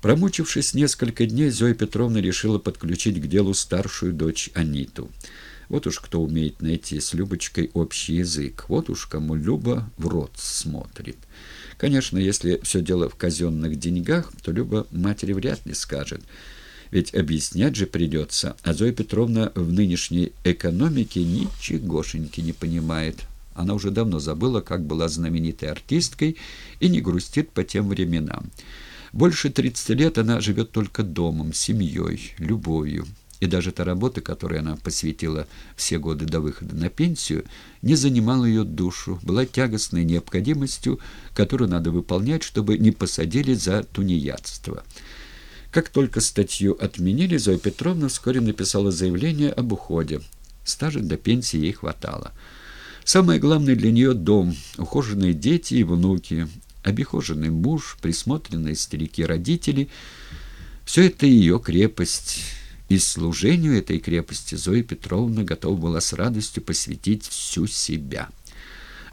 Промучившись несколько дней, Зоя Петровна решила подключить к делу старшую дочь Аниту. Вот уж кто умеет найти с Любочкой общий язык, вот уж кому Люба в рот смотрит. Конечно, если все дело в казенных деньгах, то Люба матери вряд ли скажет. Ведь объяснять же придется, а Зоя Петровна в нынешней экономике ничегошеньки не понимает. Она уже давно забыла, как была знаменитой артисткой, и не грустит по тем временам. Больше 30 лет она живет только домом, семьей, любовью. И даже та работа, которой она посвятила все годы до выхода на пенсию, не занимала ее душу, была тягостной необходимостью, которую надо выполнять, чтобы не посадили за тунеядство. Как только статью отменили, Зоя Петровна вскоре написала заявление об уходе. Стажа до пенсии ей хватало. Самое главное для нее – дом, ухоженные дети и внуки, обихоженный муж, присмотренные старики-родители – все это ее крепость. И служению этой крепости Зоя Петровна готова была с радостью посвятить всю себя.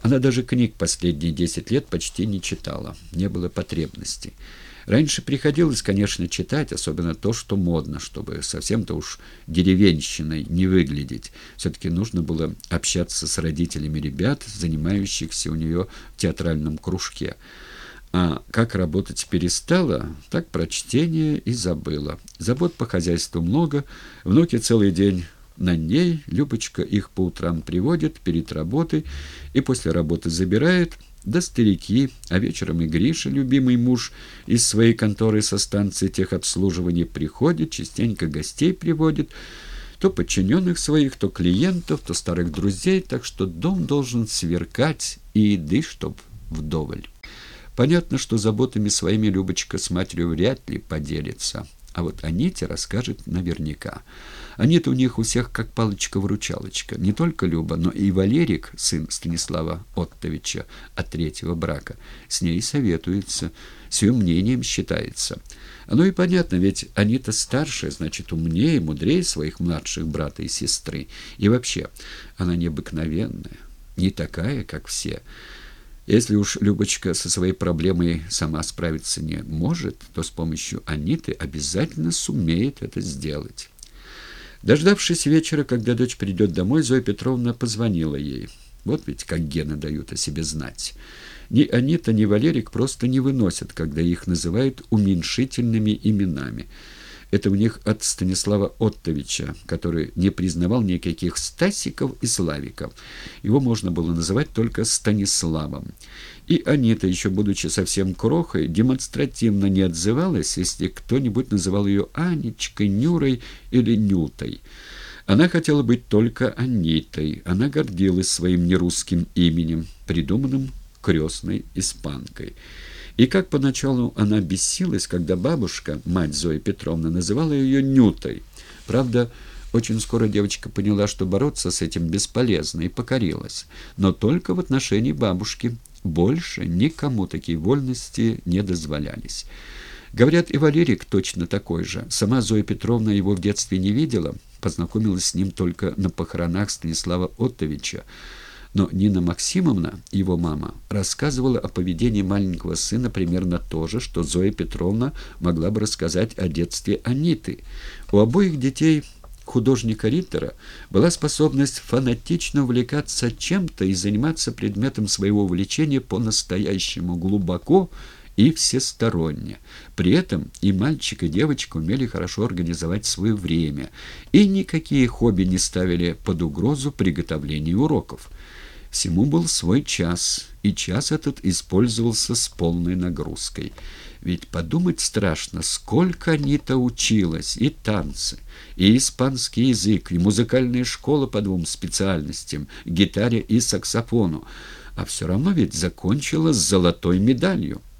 Она даже книг последние десять лет почти не читала, не было потребности. Раньше приходилось, конечно, читать, особенно то, что модно, чтобы совсем-то уж деревенщиной не выглядеть. Все-таки нужно было общаться с родителями ребят, занимающихся у нее в театральном кружке. А как работать перестала, так про чтение и забыла. Забот по хозяйству много, внуки целый день на ней, Любочка их по утрам приводит перед работой и после работы забирает – да старики, а вечером и Гриша, любимый муж, из своей конторы со станции техобслуживания приходит, частенько гостей приводит, то подчиненных своих, то клиентов, то старых друзей, так что дом должен сверкать и еды, чтоб вдоволь. Понятно, что заботами своими Любочка с матерью вряд ли поделится. А вот Аните расскажет наверняка. Анита у них у всех как палочка-выручалочка. Не только Люба, но и Валерик, сын Станислава Оттовича от третьего брака. С ней советуется, с ее мнением считается. Оно и понятно, ведь Анита старшая, значит, умнее, мудрее своих младших брата и сестры. И вообще, она необыкновенная, не такая, как все. Если уж Любочка со своей проблемой сама справиться не может, то с помощью Аниты обязательно сумеет это сделать. Дождавшись вечера, когда дочь придет домой, Зоя Петровна позвонила ей. Вот ведь как гены дают о себе знать. Ни Анита, ни Валерик просто не выносят, когда их называют уменьшительными именами – это у них от Станислава Оттовича, который не признавал никаких Стасиков и Славиков. Его можно было называть только Станиславом. И Анита, еще будучи совсем крохой, демонстративно не отзывалась, если кто-нибудь называл ее Анечкой, Нюрой или Нютой. Она хотела быть только Анитой. Она гордилась своим нерусским именем, придуманным крестной испанкой. И как поначалу она бесилась, когда бабушка, мать Зои Петровны, называла ее Нютой. Правда, очень скоро девочка поняла, что бороться с этим бесполезно, и покорилась. Но только в отношении бабушки. Больше никому такие вольности не дозволялись. Говорят, и Валерик точно такой же. Сама Зоя Петровна его в детстве не видела, познакомилась с ним только на похоронах Станислава Оттовича. Но Нина Максимовна, его мама, рассказывала о поведении маленького сына примерно то же, что Зоя Петровна могла бы рассказать о детстве Аниты. У обоих детей художника Риттера была способность фанатично увлекаться чем-то и заниматься предметом своего увлечения по-настоящему глубоко и всесторонне. При этом и мальчик, и девочка умели хорошо организовать свое время, и никакие хобби не ставили под угрозу приготовления уроков. Всему был свой час, и час этот использовался с полной нагрузкой. Ведь подумать страшно, сколько Анита училась, и танцы, и испанский язык, и музыкальная школа по двум специальностям, гитаре и саксофону, а все равно ведь закончила с золотой медалью.